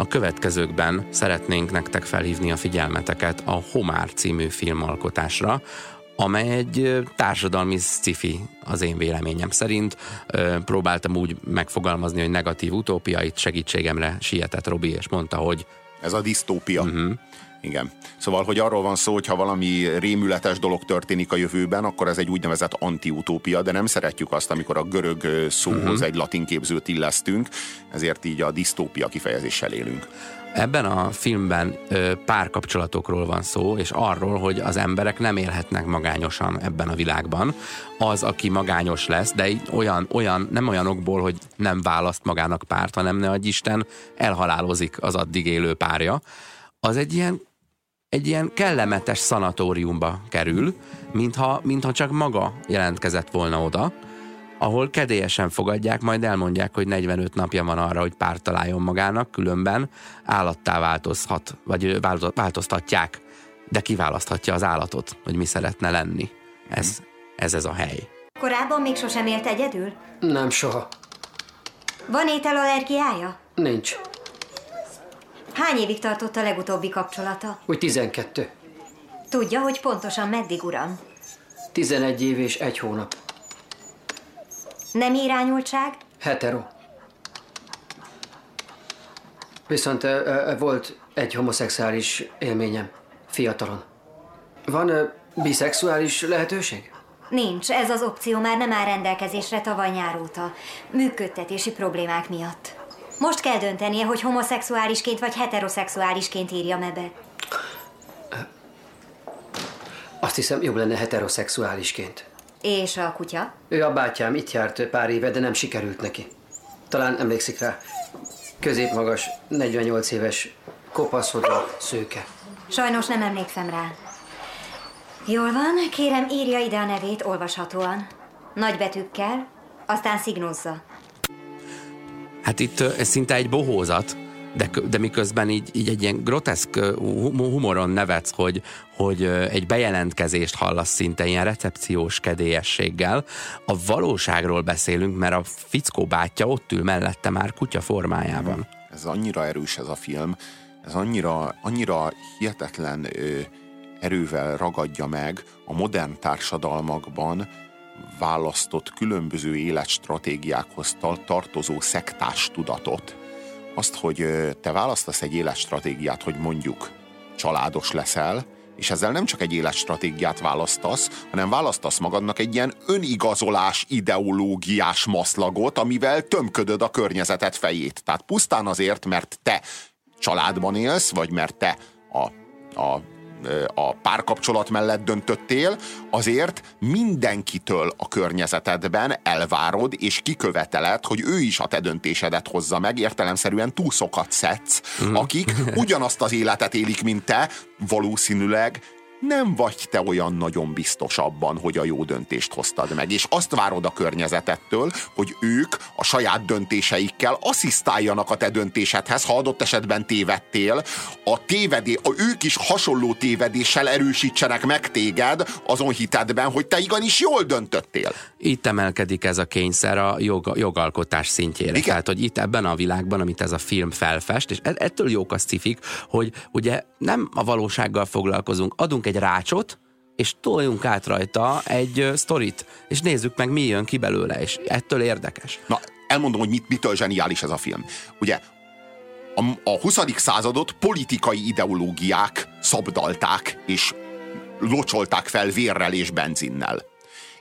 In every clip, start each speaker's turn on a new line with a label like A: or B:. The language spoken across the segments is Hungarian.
A: A következőkben szeretnénk nektek felhívni a figyelmeteket a Homár című filmalkotásra, amely egy társadalmi sci az én véleményem szerint. Próbáltam úgy megfogalmazni, hogy negatív utópia, itt segítségemre sietett Robi, és mondta, hogy
B: ez a disztópia. Uh-huh. Igen. Szóval, hogy arról van szó, hogy ha valami rémületes dolog történik a jövőben, akkor ez egy úgynevezett antiutópia, de nem szeretjük azt, amikor a görög szóhoz uh-huh. egy latin képzőt illesztünk, ezért így a disztópia kifejezéssel élünk.
A: Ebben a filmben ö, párkapcsolatokról van szó, és arról, hogy az emberek nem élhetnek magányosan ebben a világban. Az, aki magányos lesz, de olyan, olyan, nem olyanokból, hogy nem választ magának párt, hanem ne Isten elhalálozik az addig élő párja, az egy ilyen egy ilyen kellemetes szanatóriumba kerül, mintha, mintha csak maga jelentkezett volna oda, ahol kedélyesen fogadják, majd elmondják, hogy 45 napja van arra, hogy párt találjon magának, különben állattá változhat, vagy változtatják, de kiválaszthatja az állatot, hogy mi szeretne lenni. Ez, ez ez a hely.
C: Korábban még sosem élt egyedül?
D: Nem, soha.
C: Van ételallergiája?
D: Nincs.
C: Hány évig tartott a legutóbbi kapcsolata?
D: Úgy 12.
C: Tudja, hogy pontosan meddig, uram?
D: 11 év és egy hónap.
C: Nem irányultság?
D: Hetero. Viszont e, e, volt egy homoszexuális élményem, fiatalon. Van e, biszexuális lehetőség?
C: Nincs, ez az opció már nem áll rendelkezésre tavaly nyár óta. Működtetési problémák miatt. Most kell döntenie, hogy homoszexuálisként vagy heteroszexuálisként írja be.
D: Azt hiszem, jobb lenne heteroszexuálisként.
C: És a kutya?
D: Ő a bátyám, itt járt pár éve, de nem sikerült neki. Talán emlékszik rá. Középmagas, 48 éves, kopaszodó, szőke.
C: Sajnos nem emlékszem rá. Jól van, kérem írja ide a nevét olvashatóan. Nagy betűkkel, aztán szignózza.
A: Hát itt ez szinte egy bohózat, de, de miközben így, így egy ilyen groteszk humoron nevetsz, hogy, hogy egy bejelentkezést hallasz szinte ilyen recepciós kedélyességgel. A valóságról beszélünk, mert a fickó bátyja ott ül mellette már kutya formájában.
B: Ez annyira erős ez a film, ez annyira, annyira hihetetlen erővel ragadja meg a modern társadalmakban, választott különböző életstratégiákhoz tartozó szektás tudatot. Azt, hogy te választasz egy életstratégiát, hogy mondjuk családos leszel, és ezzel nem csak egy életstratégiát választasz, hanem választasz magadnak egy ilyen önigazolás ideológiás maszlagot, amivel tömködöd a környezetet fejét. Tehát pusztán azért, mert te családban élsz, vagy mert te a, a a párkapcsolat mellett döntöttél, azért mindenkitől a környezetedben elvárod és kiköveteled, hogy ő is a te döntésedet hozza meg, értelemszerűen túszokat szedsz, mm. akik ugyanazt az életet élik, mint te, valószínűleg nem vagy te olyan nagyon biztos abban, hogy a jó döntést hoztad meg, és azt várod a környezetettől, hogy ők a saját döntéseikkel asszisztáljanak a te döntésedhez, ha adott esetben tévedtél, a tévedé, a ők is hasonló tévedéssel erősítsenek meg téged azon hitedben, hogy te igenis jól döntöttél.
A: Itt emelkedik ez a kényszer a jog, jogalkotás szintjére. Igen? Tehát, hogy itt ebben a világban, amit ez a film felfest, és e- ettől jók a cifik, hogy ugye nem a valósággal foglalkozunk, adunk egy rácsot, és toljunk át rajta egy uh, sztorit, és nézzük meg, mi jön ki belőle, és ettől érdekes.
B: Na, elmondom, hogy mit, mitől zseniális ez a film. Ugye, a, a 20. századot politikai ideológiák szabdalták, és locsolták fel vérrel és benzinnel.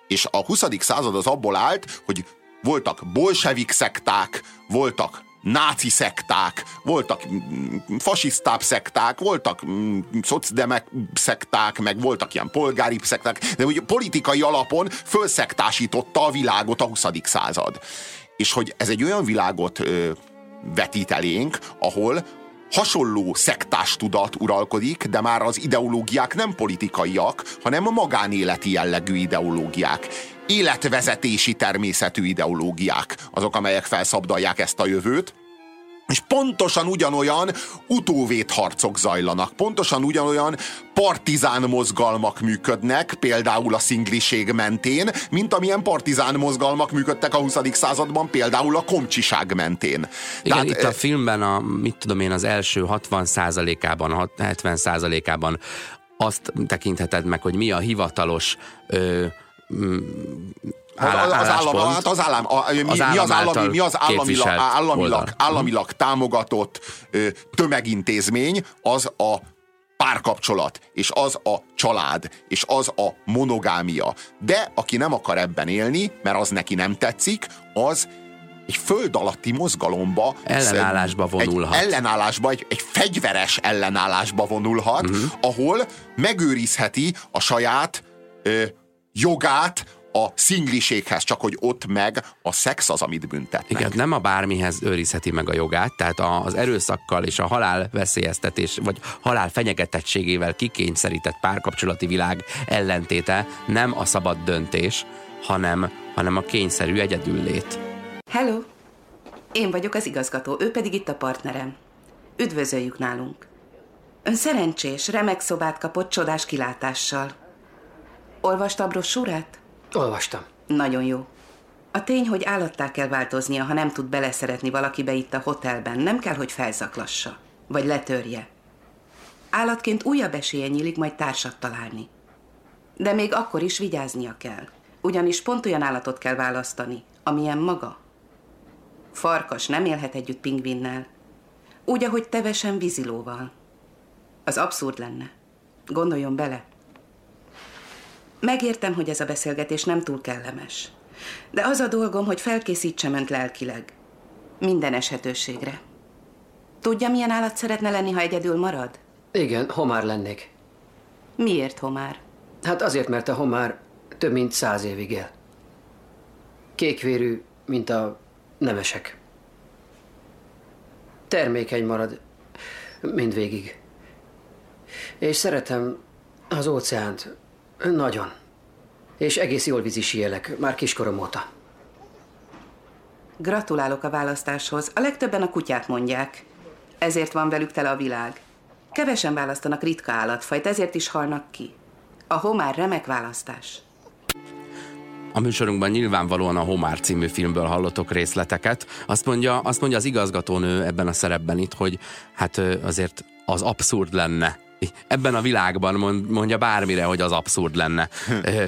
B: És a 20. század az abból állt, hogy voltak bolsevik szekták, voltak náci szekták, voltak fasisztább szekták, voltak mm, szocdemek szekták, meg voltak ilyen polgári szekták, de hogy politikai alapon fölszektásította a világot a 20. század. És hogy ez egy olyan világot ö, vetít elénk, ahol hasonló szektás tudat uralkodik, de már az ideológiák nem politikaiak, hanem a magánéleti jellegű ideológiák. Életvezetési természetű ideológiák azok, amelyek felszabdalják ezt a jövőt, és pontosan ugyanolyan utóvét harcok zajlanak, pontosan ugyanolyan partizán mozgalmak működnek, például a szingliség mentén, mint amilyen partizán mozgalmak működtek a 20. században, például a komcsiság mentén.
A: Igen, Tehát, itt a filmben a, mit tudom én, az első 60 százalékában, 70 százalékában azt tekintheted meg, hogy mi a hivatalos ö,
B: az, az, állam, hát az állam, a, mi, az, mi az állami, mi az államilag, államilag, államilag támogatott ö, tömegintézmény, az a párkapcsolat, és az a család, és az a monogámia. De aki nem akar ebben élni, mert az neki nem tetszik, az egy föld alatti mozgalomba
A: ellenállásba vonulhat.
B: Egy ellenállásba, egy, egy fegyveres ellenállásba vonulhat, uh-huh. ahol megőrizheti a saját ö, jogát a szingliséghez, csak hogy ott meg a szex az, amit büntetnek.
A: Igen, nem a bármihez őrizheti meg a jogát, tehát az erőszakkal és a halál veszélyeztetés, vagy halál fenyegetettségével kikényszerített párkapcsolati világ ellentéte nem a szabad döntés, hanem, hanem a kényszerű egyedüllét.
E: Hello! Én vagyok az igazgató, ő pedig itt a partnerem. Üdvözöljük nálunk. Ön szerencsés, remek szobát kapott csodás kilátással. Olvasta a brossúrát?
D: Olvastam.
E: Nagyon jó. A tény, hogy állattá kell változnia, ha nem tud beleszeretni valakibe itt a hotelben, nem kell, hogy felzaklassa, vagy letörje. Állatként újabb esélye nyílik majd társat találni. De még akkor is vigyáznia kell, ugyanis pont olyan állatot kell választani, amilyen maga. Farkas nem élhet együtt pingvinnel, úgy, ahogy tevesen vízilóval. Az abszurd lenne. Gondoljon bele, Megértem, hogy ez a beszélgetés nem túl kellemes. De az a dolgom, hogy felkészítsem önt lelkileg. Minden eshetőségre. Tudja, milyen állat szeretne lenni, ha egyedül marad?
D: Igen, homár lennék.
E: Miért homár?
D: Hát azért, mert a homár több mint száz évig él. Kékvérű, mint a nemesek. Termékeny marad mindvégig. És szeretem az óceánt, nagyon. És egész jól vízisielek, már kiskorom óta.
E: Gratulálok a választáshoz. A legtöbben a kutyát mondják. Ezért van velük tele a világ. Kevesen választanak ritka állatfajt, ezért is halnak ki. A homár remek választás.
A: A műsorunkban nyilvánvalóan a Homár című filmből hallottok részleteket. Azt mondja, azt mondja az igazgatónő ebben a szerepben itt, hogy hát azért az abszurd lenne, ebben a világban mondja bármire, hogy az abszurd lenne.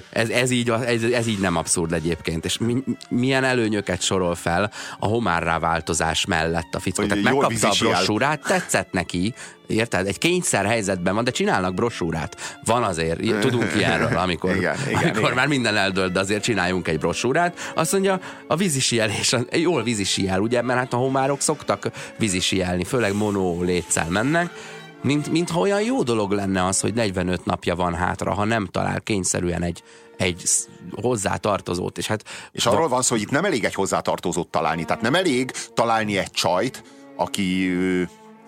A: Ez, ez, így, ez, ez így nem abszurd egyébként. És mi, milyen előnyöket sorol fel a homárrá változás mellett a fickó. Tehát megkapta a brossúrát, tetszett neki, Érted? Egy kényszer helyzetben van, de csinálnak brosúrát. Van azért, tudunk ilyenről, amikor, igen, igen, amikor igen. már minden eldölt, de azért csináljunk egy brosúrát. Azt mondja, a vízisielés, jól vízisiel, ugye, mert hát a homárok szoktak vízisielni, főleg monó létszel mennek, mint, mintha olyan jó dolog lenne az, hogy 45 napja van hátra, ha nem talál kényszerűen egy, egy hozzátartozót. És, hát,
B: és arról van szó, hogy itt nem elég egy hozzátartozót találni, tehát nem elég találni egy csajt, aki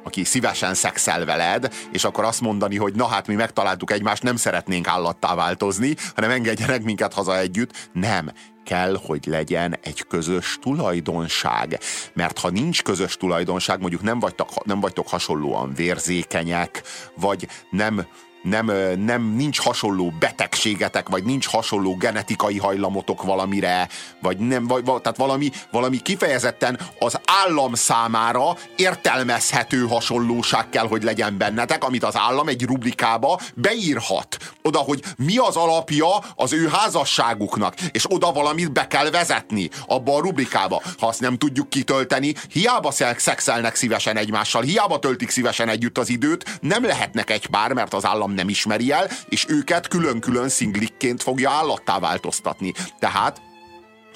B: aki szívesen szexel veled, és akkor azt mondani, hogy na hát mi megtaláltuk egymást, nem szeretnénk állattá változni, hanem engedjenek minket haza együtt. Nem kell, hogy legyen egy közös tulajdonság. Mert ha nincs közös tulajdonság, mondjuk nem vagytok, nem vagytok hasonlóan vérzékenyek, vagy nem nem, nem nincs hasonló betegségetek, vagy nincs hasonló genetikai hajlamotok valamire, vagy nem, vagy, tehát valami, valami kifejezetten az állam számára értelmezhető hasonlóság kell, hogy legyen bennetek, amit az állam egy rubrikába beírhat. Oda, hogy mi az alapja az ő házasságuknak, és oda valamit be kell vezetni abba a rubrikába. Ha azt nem tudjuk kitölteni, hiába szexelnek szívesen egymással, hiába töltik szívesen együtt az időt, nem lehetnek egy pár, mert az állam nem ismeri el, és őket külön-külön szinglikként fogja állattá változtatni. Tehát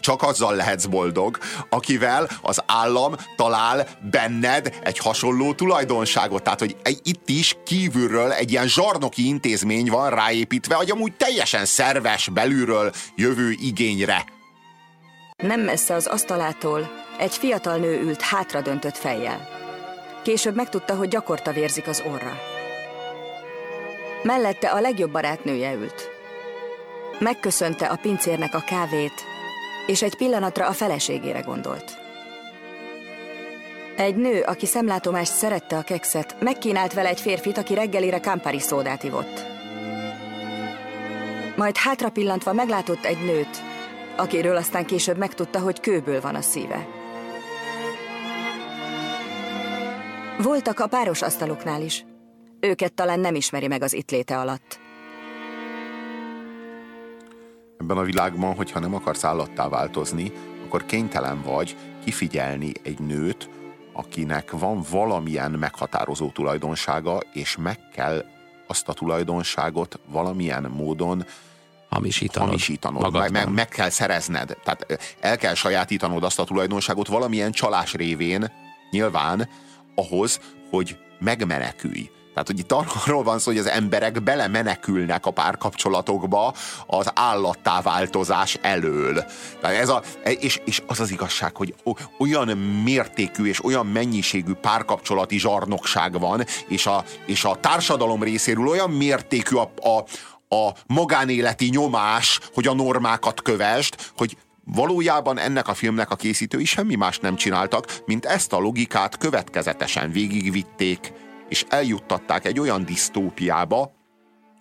B: csak azzal lehetsz boldog, akivel az állam talál benned egy hasonló tulajdonságot. Tehát, hogy itt is kívülről egy ilyen zsarnoki intézmény van ráépítve, hogy amúgy teljesen szerves belülről jövő igényre.
F: Nem messze az asztalától egy fiatal nő ült hátradöntött fejjel. Később megtudta, hogy gyakorta vérzik az orra. Mellette a legjobb barátnője ült. Megköszönte a pincérnek a kávét, és egy pillanatra a feleségére gondolt. Egy nő, aki szemlátomást szerette a kekszet, megkínált vele egy férfit, aki reggelire Campari szódát ivott. Majd hátra pillantva meglátott egy nőt, akiről aztán később megtudta, hogy kőből van a szíve. Voltak a páros asztaloknál is. Őket talán nem ismeri meg az itt léte alatt.
B: Ebben a világban, hogyha nem akarsz állattá változni, akkor kénytelen vagy kifigyelni egy nőt, akinek van valamilyen meghatározó tulajdonsága, és meg kell azt a tulajdonságot valamilyen módon
A: hamisítanod,
B: hamisítanod meg, meg, meg kell szerezned. Tehát el kell sajátítanod azt a tulajdonságot valamilyen csalás révén, nyilván, ahhoz, hogy megmenekülj. Tehát, hogy itt arról van szó, hogy az emberek belemenekülnek a párkapcsolatokba az állattá változás elől. Tehát ez a, és, és az az igazság, hogy olyan mértékű és olyan mennyiségű párkapcsolati zsarnokság van, és a, és a társadalom részéről olyan mértékű a, a, a magánéleti nyomás, hogy a normákat kövest, hogy Valójában ennek a filmnek a készítői semmi más nem csináltak, mint ezt a logikát következetesen végigvitték, és eljuttatták egy olyan disztópiába,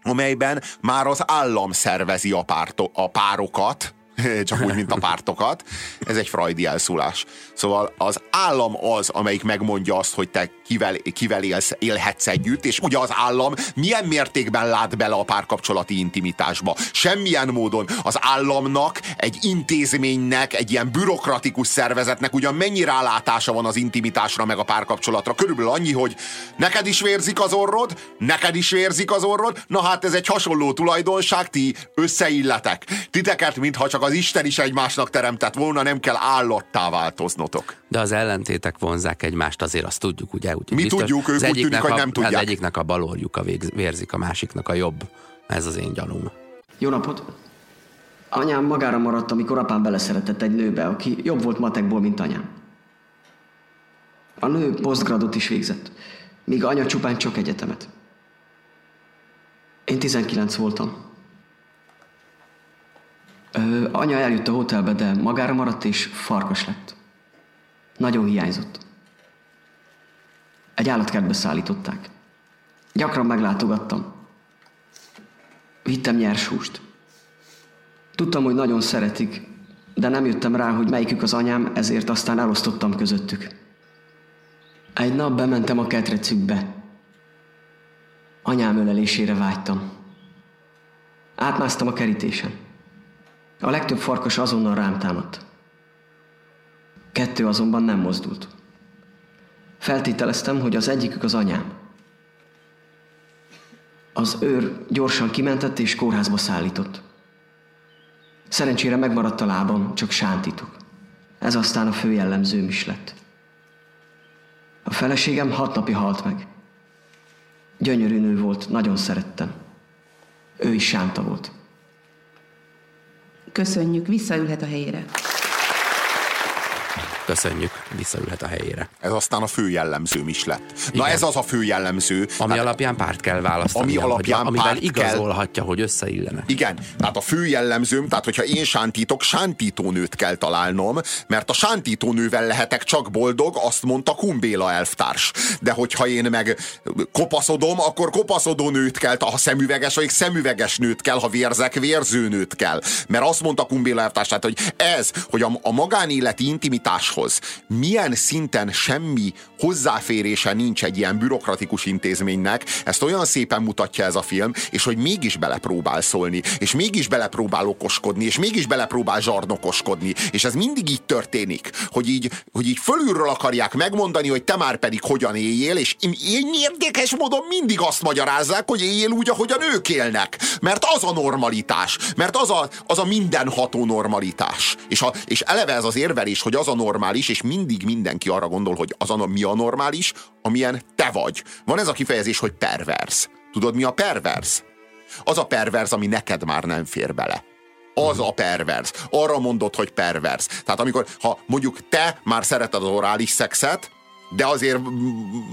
B: amelyben már az állam szervezi a, párto, a párokat, csak úgy, mint a pártokat. Ez egy freudi elszólás. Szóval az állam az, amelyik megmondja azt, hogy te kivel, kivel élsz, élhetsz együtt, és ugye az állam milyen mértékben lát bele a párkapcsolati intimitásba. Semmilyen módon az államnak, egy intézménynek, egy ilyen bürokratikus szervezetnek ugyan mennyi rálátása van az intimitásra, meg a párkapcsolatra. Körülbelül annyi, hogy neked is vérzik az orrod, neked is vérzik az orrod, na hát ez egy hasonló tulajdonság, ti összeilletek. Titeket, mintha csak az Isten is egymásnak teremtett volna, nem kell állattá változnotok.
A: De az ellentétek vonzák egymást, azért azt tudjuk, ugye?
B: Úgy, Mi biztos, tudjuk, ők úgy tűnik, hogy nem tudják. Az
A: egyiknek a balorjuk a vérzik, a másiknak a jobb. Ez az én gyanúm.
G: Jó napot! Anyám magára maradt, amikor apám beleszeretett egy nőbe, aki jobb volt matekból, mint anyám. A nő posztgradot is végzett, míg anya csupán csak egyetemet. Én 19 voltam. Anya eljött a hotelbe, de magára maradt és farkas lett. Nagyon hiányzott. Egy állatkertbe szállították. Gyakran meglátogattam. Vittem nyers húst. Tudtam, hogy nagyon szeretik, de nem jöttem rá, hogy melyikük az anyám, ezért aztán elosztottam közöttük. Egy nap bementem a ketrecükbe. Anyám ölelésére vágytam. Átmásztam a kerítésen. A legtöbb farkas azonnal rám támadt. Kettő azonban nem mozdult. Feltételeztem, hogy az egyikük az anyám. Az őr gyorsan kimentett és kórházba szállított. Szerencsére megmaradt a lábam, csak sántítok. Ez aztán a fő jellemzőm is lett. A feleségem hat napja halt meg. Gyönyörű nő volt, nagyon szerettem. Ő is sánta volt.
E: Köszönjük, visszaülhet a helyére.
A: Köszönjük, visszaülhet a helyére.
B: Ez aztán a fő jellemzőm is lett. Igen. Na ez az a fő jellemző.
A: Ami hát, alapján párt kell választani.
B: Ami alapján
A: hogy, amivel igazolhatja, kell. hogy összeillenek.
B: Igen, tehát a fő jellemzőm, tehát hogyha én sántítok, sántítónőt kell találnom, mert a sántítónővel lehetek csak boldog, azt mondta Kumbéla elvtárs. De hogyha én meg kopaszodom, akkor kopaszodó nőt kell, ha szemüveges vagy szemüveges nőt kell, ha vérzek, vérző nőt kell. Mert azt mondta Kumbéla elvtárs, tehát, hogy ez, hogy a, a magánéleti intimitás egymáshoz. Milyen szinten semmi hozzáférése nincs egy ilyen bürokratikus intézménynek, ezt olyan szépen mutatja ez a film, és hogy mégis belepróbál szólni, és mégis belepróbál okoskodni, és mégis belepróbál zsarnokoskodni, és ez mindig így történik, hogy így, hogy így fölülről akarják megmondani, hogy te már pedig hogyan éljél, és én érdekes módon mindig azt magyarázzák, hogy éljél úgy, ahogyan ők élnek, mert az a normalitás, mert az a, az a mindenható normalitás. És, a, és eleve ez az érvelés, hogy az a normalitás, normális, és mindig mindenki arra gondol, hogy az a, mi a normális, amilyen te vagy. Van ez a kifejezés, hogy pervers. Tudod, mi a pervers? Az a pervers, ami neked már nem fér bele. Az a pervers. Arra mondod, hogy pervers. Tehát amikor, ha mondjuk te már szereted az orális szexet, de azért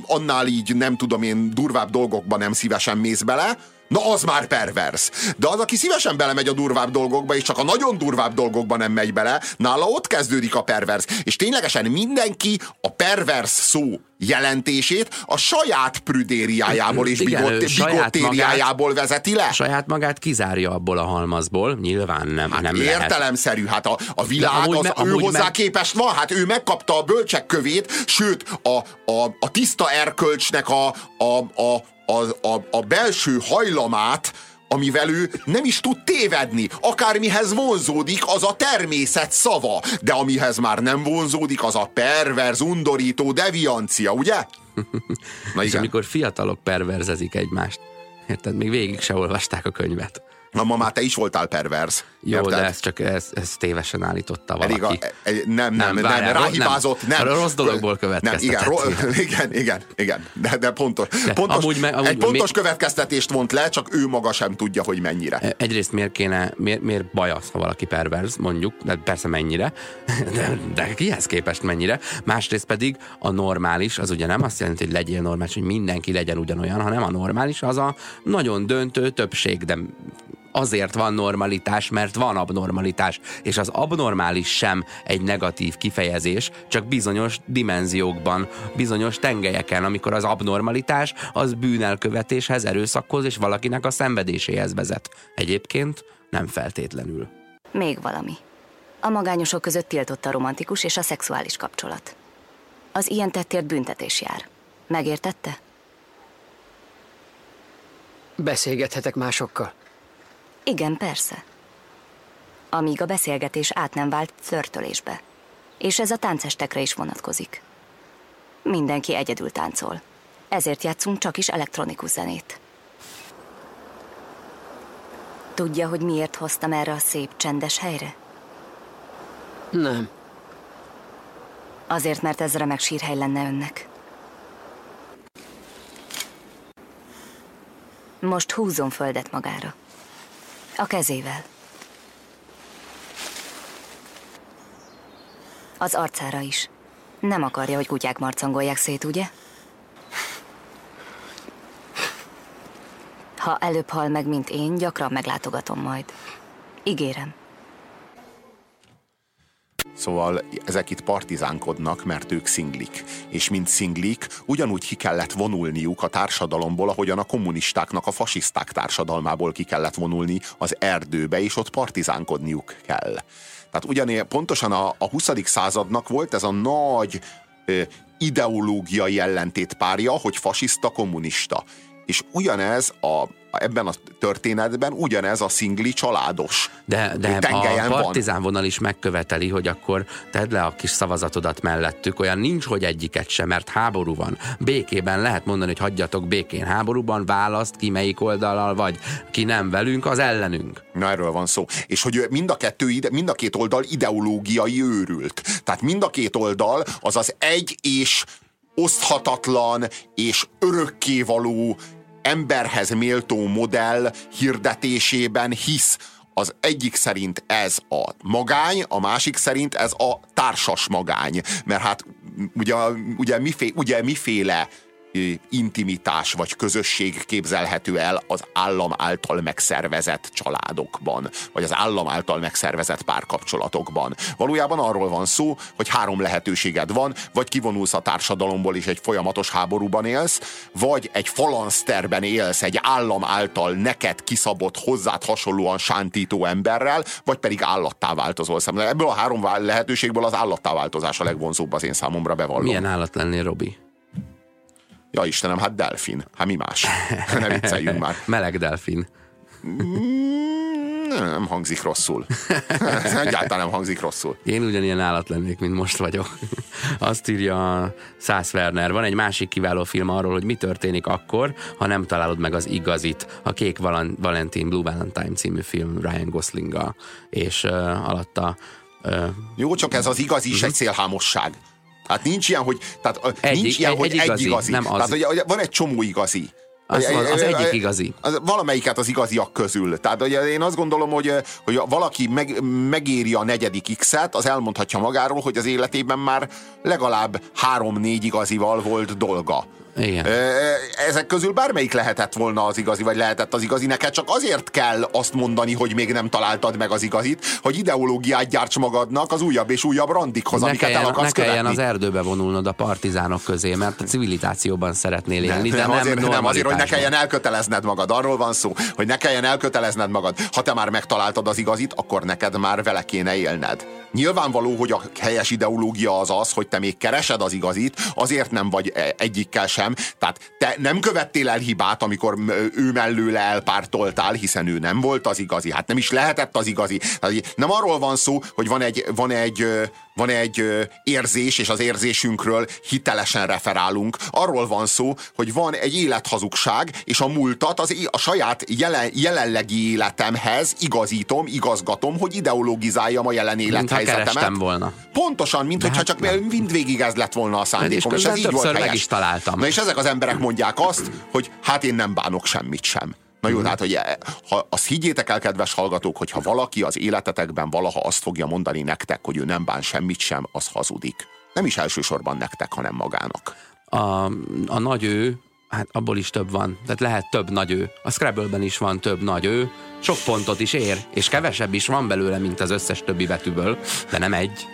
B: annál így nem tudom én durvább dolgokban nem szívesen mész bele, Na az már pervers. De az, aki szívesen belemegy a durvább dolgokba, és csak a nagyon durvább dolgokba nem megy bele, nála ott kezdődik a pervers. És ténylegesen mindenki a pervers szó jelentését a saját prüdériájából és
A: Igen,
B: bigotériájából vezeti le.
A: Saját magát kizárja abból a halmazból, nyilván nem,
B: Hát
A: nem lehet.
B: értelemszerű, hát a, a világ az
A: me-
B: ő hozzá
A: meg-
B: képest van, hát ő megkapta a bölcsek kövét, sőt a, a, a tiszta erkölcsnek a, a, a, a, a, a belső hajlamát, amivel ő nem is tud tévedni. Akármihez vonzódik, az a természet szava, de amihez már nem vonzódik, az a perverz, undorító deviancia, ugye? Na
A: És
B: igen.
A: amikor fiatalok perverzezik egymást, érted, még végig se olvasták a könyvet.
B: Na, ma már te is voltál perverz.
A: Jó,
B: érted?
A: de ez csak ez, ez tévesen állította valaki.
B: Elég a, e- nem, nem, nem, nem,
A: várjál, ro-
B: ráhibázott, nem.
A: nem. Rossz dologból
B: Nem, igen,
A: következtetett.
B: ro- igen, igen, igen, de, de pontos. pontos
A: amúgy me- amúgy
B: egy pontos
A: mi-
B: következtetést vont le, csak ő maga sem tudja, hogy mennyire.
A: Egyrészt miért kéne, miért, miért baj az, ha valaki perverz, mondjuk, de persze mennyire, de, de kihez képest mennyire. Másrészt pedig a normális, az ugye nem azt jelenti, hogy legyél normális, hogy mindenki legyen ugyanolyan, hanem a normális az a nagyon döntő többség, de azért van normalitás, mert van abnormalitás, és az abnormális sem egy negatív kifejezés, csak bizonyos dimenziókban, bizonyos tengelyeken, amikor az abnormalitás az bűnelkövetéshez, erőszakhoz és valakinek a szenvedéséhez vezet. Egyébként nem feltétlenül.
H: Még valami. A magányosok között tiltott a romantikus és a szexuális kapcsolat. Az ilyen tettért büntetés jár. Megértette?
D: Beszélgethetek másokkal.
H: Igen, persze. Amíg a beszélgetés át nem vált flörtölésbe. És ez a táncestekre is vonatkozik. Mindenki egyedül táncol. Ezért játszunk csak is elektronikus zenét. Tudja, hogy miért hoztam erre a szép, csendes helyre?
D: Nem.
H: Azért, mert ez remek sírhely lenne önnek. Most húzzon földet magára. A kezével. Az arcára is. Nem akarja, hogy kutyák marcangolják szét, ugye? Ha előbb hal meg, mint én, gyakran meglátogatom majd. Ígérem.
B: Szóval ezek itt partizánkodnak, mert ők szinglik. És mint szinglik, ugyanúgy ki kellett vonulniuk a társadalomból, ahogyan a kommunistáknak a fasiszták társadalmából ki kellett vonulni az erdőbe, és ott partizánkodniuk kell. Tehát ugyané pontosan a, a 20. századnak volt ez a nagy ö, ideológiai ellentétpárja, hogy fasiszta, kommunista. És ugyanez a, ebben a történetben ugyanez a szingli családos
A: De, de a
B: van.
A: partizán vonal is megköveteli, hogy akkor tedd le a kis szavazatodat mellettük. Olyan nincs, hogy egyiket sem, mert háború van. Békében lehet mondani, hogy hagyjatok békén. Háborúban választ ki, melyik oldalal vagy. Ki nem velünk, az ellenünk.
B: Na erről van szó. És hogy mind a kettő, ide, mind a két oldal ideológiai őrült. Tehát mind a két oldal az az egy és oszthatatlan és örökkévaló emberhez méltó modell hirdetésében hisz. Az egyik szerint ez a magány, a másik szerint ez a társas magány. Mert hát ugye, ugye, mifé, ugye miféle intimitás vagy közösség képzelhető el az állam által megszervezett családokban, vagy az állam által megszervezett párkapcsolatokban. Valójában arról van szó, hogy három lehetőséged van, vagy kivonulsz a társadalomból és egy folyamatos háborúban élsz, vagy egy falanszterben élsz egy állam által neked kiszabott, hozzád hasonlóan sántító emberrel, vagy pedig állattá változol szemben. Ebből a három lehetőségből az állattá változás a legvonzóbb az én számomra bevallom.
A: Milyen állat lennél, Robi?
B: Ja Istenem, hát delfin. Hát mi más? Ne vicceljünk már.
A: Meleg delfin.
B: Mm, Nem hangzik rosszul. Egyáltalán nem hangzik rosszul.
A: Én ugyanilyen állat lennék, mint most vagyok. Azt írja Szász Werner. Van egy másik kiváló film arról, hogy mi történik akkor, ha nem találod meg az igazit. A Kék Val- Valentin Blue Valentine című film Ryan Goslinggal. És uh, alatta uh,
B: Jó, csak ez az igazi is egy szélhámosság. Tehát nincs ilyen, hogy, tehát,
A: Egy-
B: nincs ilyen,
A: egy-
B: hogy
A: egy
B: egy
A: igazi,
B: igazi.
A: nem az.
B: Tehát, hogy, hogy van egy csomó igazi.
A: Az az
B: ö,
A: egyik igazi.
B: Az, valamelyiket az igaziak közül. Tehát ugye, én azt gondolom, hogy, hogy valaki meg, megéri a negyedik X-et, az elmondhatja magáról, hogy az életében már legalább három-négy igazival volt dolga.
A: Igen.
B: Ezek közül bármelyik lehetett volna az igazi, vagy lehetett az igazi. Neked csak azért kell azt mondani, hogy még nem találtad meg az igazit, hogy ideológiát gyárts magadnak az újabb és újabb randikhoz,
A: ne
B: amiket
A: kelljen,
B: el akarsz
A: ne kelljen
B: követni.
A: az erdőbe vonulnod a partizánok közé, mert a civilizációban szeretnél élni, de
B: nem,
A: nem,
B: azért, nem azért, hogy ne kelljen elkötelezned magad. Arról van szó, hogy ne kelljen elkötelezned magad. Ha te már megtaláltad az igazit, akkor neked már vele kéne élned. Nyilvánvaló, hogy a helyes ideológia az az, hogy te még keresed az igazit, azért nem vagy e- egyikkel sem. Tehát te nem követtél el hibát, amikor ő mellőle elpártoltál, hiszen ő nem volt az igazi. Hát nem is lehetett az igazi. Tehát nem arról van szó, hogy van egy, van egy, van egy érzés, és az érzésünkről hitelesen referálunk. Arról van szó, hogy van egy élethazugság, és a múltat az a saját jelen, jelenlegi életemhez igazítom, igazgatom, hogy ideologizáljam a jelen élethelyzetemet.
A: volna.
B: Pontosan, mint
A: De
B: hogyha
A: hát
B: csak
A: nem.
B: mindvégig ez lett volna a szándékom,
A: és
B: és ez így volt
A: meg
B: helyes.
A: is találtam.
B: Na és ezek az emberek mondják azt, hogy hát én nem bánok semmit sem. Na jó, tehát, hogy e- ha azt higgyétek el, kedves hallgatók, hogy ha valaki az életetekben valaha azt fogja mondani nektek, hogy ő nem bán semmit sem, az hazudik. Nem is elsősorban nektek, hanem magának.
A: a, a nagy ő, hát abból is több van, tehát lehet több nagy ő. A Scrabble-ben is van több nagy ő, sok pontot is ér, és kevesebb is van belőle, mint az összes többi betűből, de nem egy.